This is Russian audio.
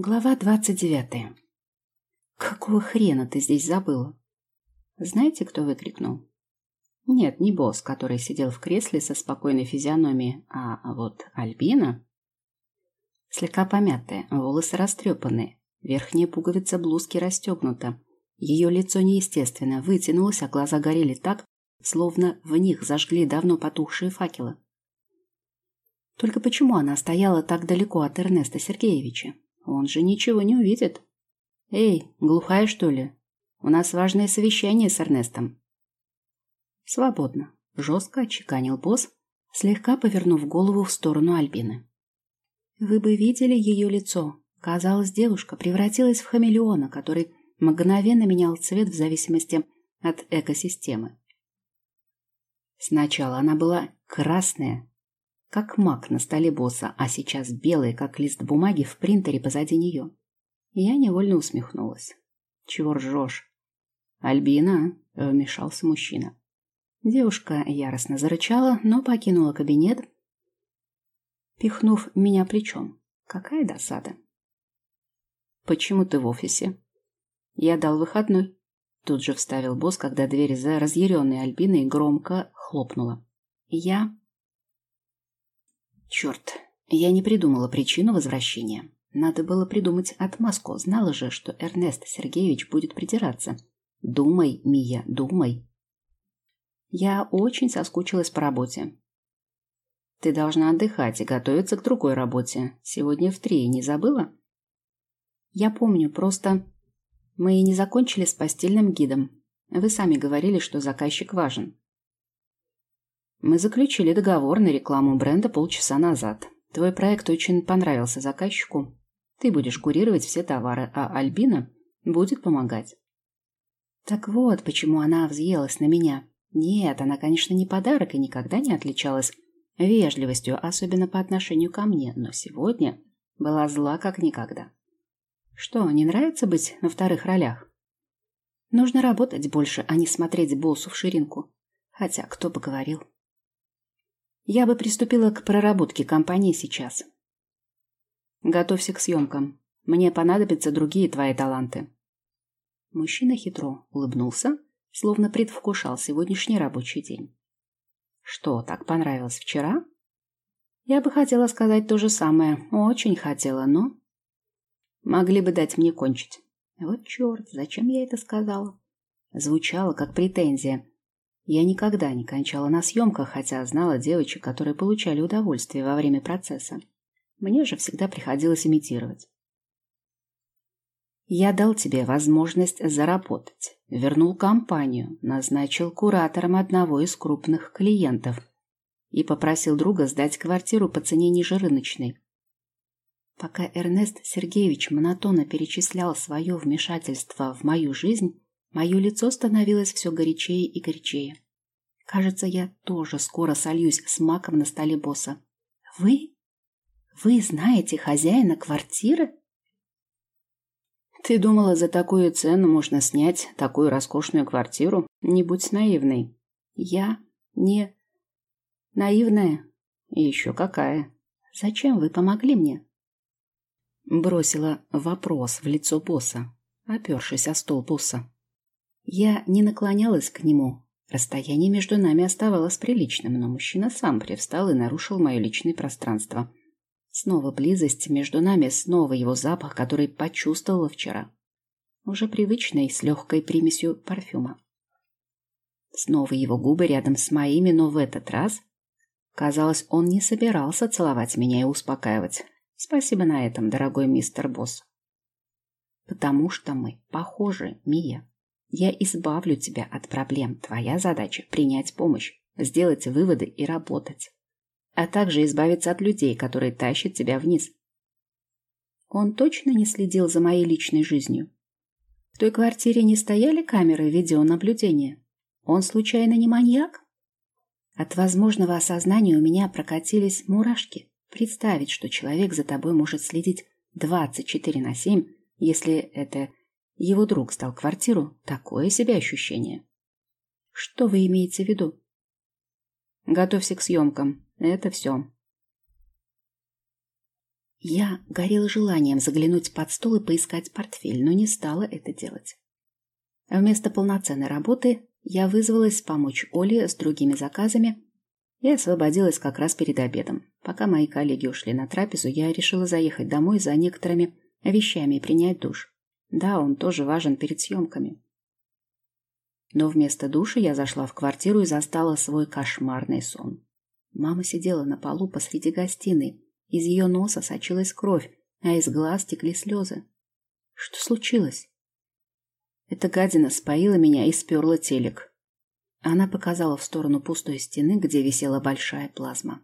Глава двадцать девятая. «Какого хрена ты здесь забыла?» Знаете, кто выкрикнул? Нет, не босс, который сидел в кресле со спокойной физиономией, а вот Альбина. Слегка помятая, волосы растрепанные, верхняя пуговица блузки расстегнута. Ее лицо неестественно вытянулось, а глаза горели так, словно в них зажгли давно потухшие факелы. Только почему она стояла так далеко от Эрнеста Сергеевича? Он же ничего не увидит. Эй, глухая, что ли? У нас важное совещание с Эрнестом. Свободно. Жестко отчеканил босс, слегка повернув голову в сторону Альбины. Вы бы видели ее лицо. Казалось, девушка превратилась в хамелеона, который мгновенно менял цвет в зависимости от экосистемы. Сначала она была красная, как маг на столе босса, а сейчас белый, как лист бумаги в принтере позади нее. Я невольно усмехнулась. «Чего ржешь?» «Альбина», — вмешался мужчина. Девушка яростно зарычала, но покинула кабинет, пихнув меня плечом. Какая досада. «Почему ты в офисе?» «Я дал выходной», — тут же вставил босс, когда дверь за разъяренной Альбиной громко хлопнула. «Я Черт, я не придумала причину возвращения. Надо было придумать отмазку. Знала же, что Эрнест Сергеевич будет придираться. Думай, Мия, думай. Я очень соскучилась по работе. Ты должна отдыхать и готовиться к другой работе. Сегодня в три, не забыла? Я помню, просто мы не закончили с постельным гидом. Вы сами говорили, что заказчик важен. Мы заключили договор на рекламу бренда полчаса назад. Твой проект очень понравился заказчику. Ты будешь курировать все товары, а Альбина будет помогать. Так вот, почему она взъелась на меня. Нет, она, конечно, не подарок и никогда не отличалась вежливостью, особенно по отношению ко мне, но сегодня была зла как никогда. Что, не нравится быть на вторых ролях? Нужно работать больше, а не смотреть боссу в ширинку. Хотя, кто бы говорил. Я бы приступила к проработке компании сейчас. Готовься к съемкам. Мне понадобятся другие твои таланты. Мужчина хитро улыбнулся, словно предвкушал сегодняшний рабочий день. Что, так понравилось вчера? Я бы хотела сказать то же самое. Очень хотела, но... Могли бы дать мне кончить. Вот черт, зачем я это сказала? Звучало как претензия, я никогда не кончала на съемках, хотя знала девочек, которые получали удовольствие во время процесса. Мне же всегда приходилось имитировать. Я дал тебе возможность заработать, вернул компанию, назначил куратором одного из крупных клиентов и попросил друга сдать квартиру по цене ниже рыночной. Пока Эрнест Сергеевич монотонно перечислял свое вмешательство в мою жизнь, Мое лицо становилось все горячее и горячее. Кажется, я тоже скоро сольюсь с маком на столе босса. Вы? Вы знаете хозяина квартиры? Ты думала, за такую цену можно снять такую роскошную квартиру? Не будь наивной. Я не наивная. И еще какая. Зачем вы помогли мне? Бросила вопрос в лицо босса, опершись о стол босса. Я не наклонялась к нему. Расстояние между нами оставалось приличным, но мужчина сам привстал и нарушил мое личное пространство. Снова близость между нами, снова его запах, который почувствовала вчера. Уже привычный, с легкой примесью парфюма. Снова его губы рядом с моими, но в этот раз, казалось, он не собирался целовать меня и успокаивать. Спасибо на этом, дорогой мистер Босс. Потому что мы похожи, Мия. Я избавлю тебя от проблем. Твоя задача – принять помощь, сделать выводы и работать. А также избавиться от людей, которые тащат тебя вниз. Он точно не следил за моей личной жизнью. В той квартире не стояли камеры видеонаблюдения. Он случайно не маньяк? От возможного осознания у меня прокатились мурашки. Представить, что человек за тобой может следить 24 на 7, если это его друг сдал квартиру. Такое себе ощущение. Что вы имеете в виду? Готовься к съемкам. Это все. Я горела желанием заглянуть под стол и поискать портфель, но не стала это делать. Вместо полноценной работы я вызвалась помочь Оле с другими заказами и освободилась как раз перед обедом. Пока мои коллеги ушли на трапезу, я решила заехать домой за некоторыми вещами и принять душ. Да, он тоже важен перед съемками. Но вместо душа я зашла в квартиру и застала свой кошмарный сон. Мама сидела на полу посреди гостиной. Из ее носа сочилась кровь, а из глаз текли слезы. Что случилось? Эта гадина споила меня и сперла телек. Она показала в сторону пустой стены, где висела большая плазма.